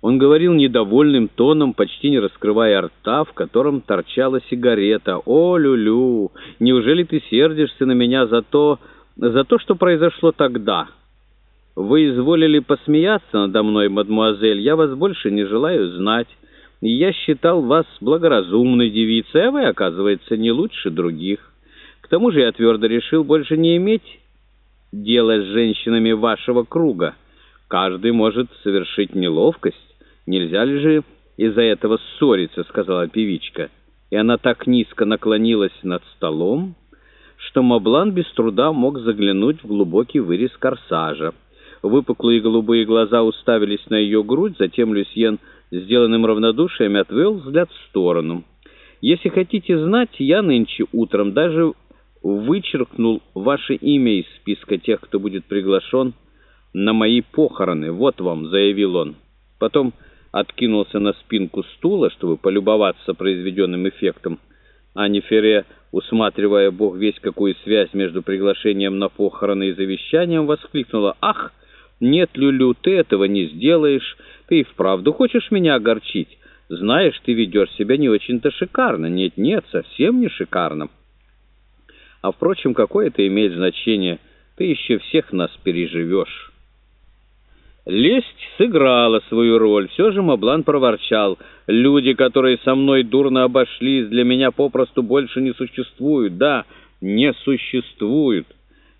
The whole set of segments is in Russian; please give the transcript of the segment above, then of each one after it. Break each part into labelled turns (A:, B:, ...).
A: Он говорил недовольным тоном, почти не раскрывая рта, в котором торчала сигарета. «О, Люлю, неужели ты сердишься на меня за то, за то, что произошло тогда? Вы изволили посмеяться надо мной, мадмуазель, я вас больше не желаю знать. Я считал вас благоразумной девицей, а вы, оказывается, не лучше других. К тому же я твердо решил больше не иметь дела с женщинами вашего круга. Каждый может совершить неловкость». «Нельзя ли же из-за этого ссориться?» — сказала певичка. И она так низко наклонилась над столом, что Моблан без труда мог заглянуть в глубокий вырез корсажа. Выпуклые голубые глаза уставились на ее грудь, затем Люсьен, сделанным равнодушием, отвел взгляд в сторону. «Если хотите знать, я нынче утром даже вычеркнул ваше имя из списка тех, кто будет приглашен на мои похороны. Вот вам», — заявил он. Потом откинулся на спинку стула, чтобы полюбоваться произведенным эффектом. Ани Ферре, усматривая бог весь какую связь между приглашением на похороны и завещанием, воскликнула «Ах, нет, Люлю, ты этого не сделаешь, ты и вправду хочешь меня огорчить? Знаешь, ты ведешь себя не очень-то шикарно. Нет-нет, совсем не шикарно. А, впрочем, какое это имеет значение? Ты еще всех нас переживешь». Лесть сыграла свою роль. Все же Маблан проворчал. «Люди, которые со мной дурно обошлись, для меня попросту больше не существуют. Да, не существуют».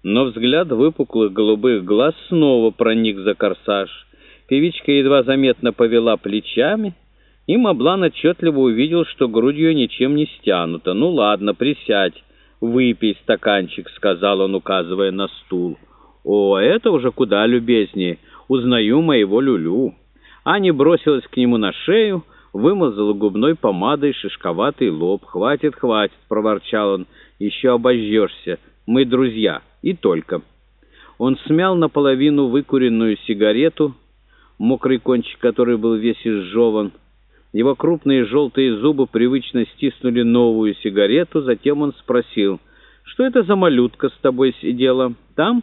A: Но взгляд выпуклых голубых глаз снова проник за корсаж. Певичка едва заметно повела плечами, и Маблан отчетливо увидел, что грудь ее ничем не стянута. «Ну ладно, присядь, выпей стаканчик», — сказал он, указывая на стул. «О, это уже куда любезнее» узнаю моего Люлю». Аня бросилась к нему на шею, вымазала губной помадой шишковатый лоб. «Хватит, хватит», — проворчал он, — «еще обожжешься. Мы друзья, и только». Он смял наполовину выкуренную сигарету, мокрый кончик которой был весь изжеван. Его крупные желтые зубы привычно стиснули новую сигарету, затем он спросил, «Что это за малютка с тобой сидела? Там?»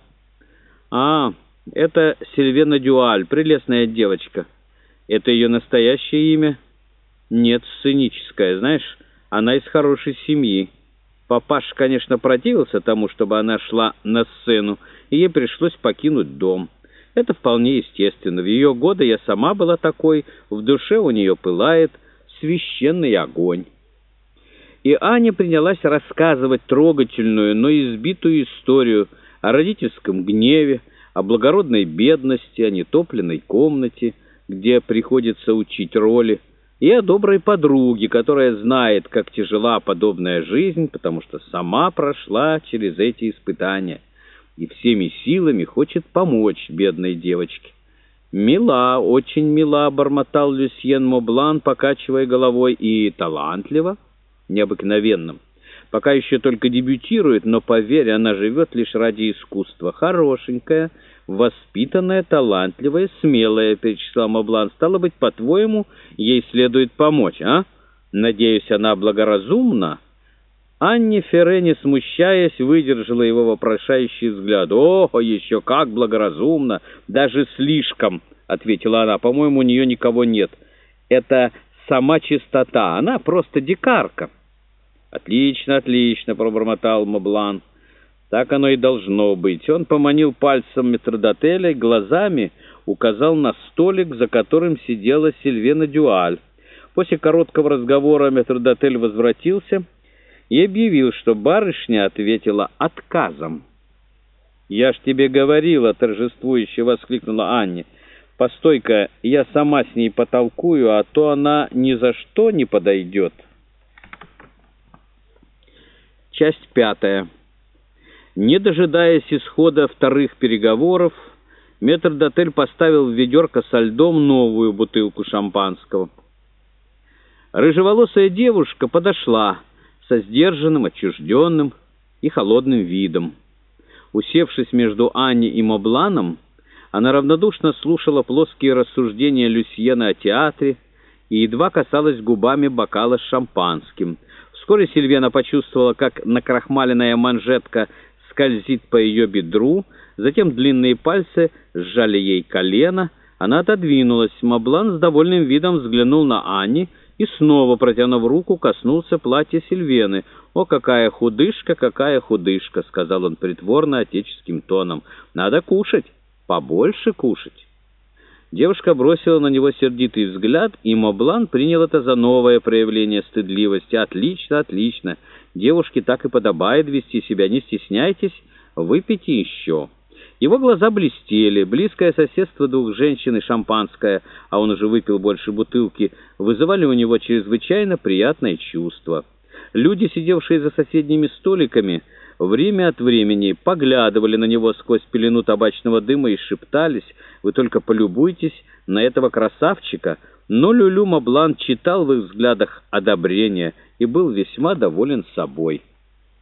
A: «А, это Сильвена Дюаль, прелестная девочка. Это ее настоящее имя? Нет, сценическое. Знаешь, она из хорошей семьи. Папаш, конечно, противился тому, чтобы она шла на сцену, и ей пришлось покинуть дом. Это вполне естественно. В ее годы я сама была такой, в душе у нее пылает священный огонь. И Аня принялась рассказывать трогательную, но избитую историю о родительском гневе, о благородной бедности, о нетопленной комнате, где приходится учить роли, и о доброй подруге, которая знает, как тяжела подобная жизнь, потому что сама прошла через эти испытания и всеми силами хочет помочь бедной девочке. «Мила, очень мила», — бормотал Люсьен Моблан, покачивая головой, — «и талантливо, необыкновенным. Пока еще только дебютирует, но, поверь, она живет лишь ради искусства. Хорошенькая, воспитанная, талантливая, смелая, — перечисла Моблан. Стало быть, по-твоему, ей следует помочь, а? Надеюсь, она благоразумна?» Анни Ферре, не смущаясь, выдержала его вопрошающий взгляд. «О, еще как благоразумно! Даже слишком!» — ответила она. «По-моему, у нее никого нет. Это сама чистота. Она просто дикарка». «Отлично, отлично», — пробормотал Моблан. «Так оно и должно быть». Он поманил пальцем метродотеля и глазами указал на столик, за которым сидела Сильвена Дюаль. После короткого разговора метродотель возвратился и объявил, что барышня ответила отказом. «Я ж тебе говорила», — торжествующе воскликнула Анне. «Постой-ка, я сама с ней потолкую, а то она ни за что не подойдет». Часть пятая. Не дожидаясь исхода вторых переговоров, метрдотель поставил в ведерко со льдом новую бутылку шампанского. Рыжеволосая девушка подошла со сдержанным, отчужденным и холодным видом. Усевшись между Аней и Мобланом, она равнодушно слушала плоские рассуждения Люсьена о театре и едва касалась губами бокала с шампанским — Вскоре Сильвена почувствовала, как накрахмаленная манжетка скользит по ее бедру, затем длинные пальцы сжали ей колено, Она отодвинулась. Маблан с довольным видом взглянул на Анни и снова, протянув руку, коснулся платья Сильвены. «О, какая худышка, какая худышка!» — сказал он притворно отеческим тоном. «Надо кушать, побольше кушать». Девушка бросила на него сердитый взгляд, и Моблан принял это за новое проявление стыдливости. «Отлично, отлично! Девушке так и подобает вести себя, не стесняйтесь, выпейте еще». Его глаза блестели, близкое соседство двух женщин и шампанское, а он уже выпил больше бутылки, вызывали у него чрезвычайно приятное чувство. Люди, сидевшие за соседними столиками, время от времени поглядывали на него сквозь пелену табачного дыма и шептались, «Вы только полюбуйтесь на этого красавчика!» Но Люлю Маблан читал в их взглядах одобрение и был весьма доволен собой.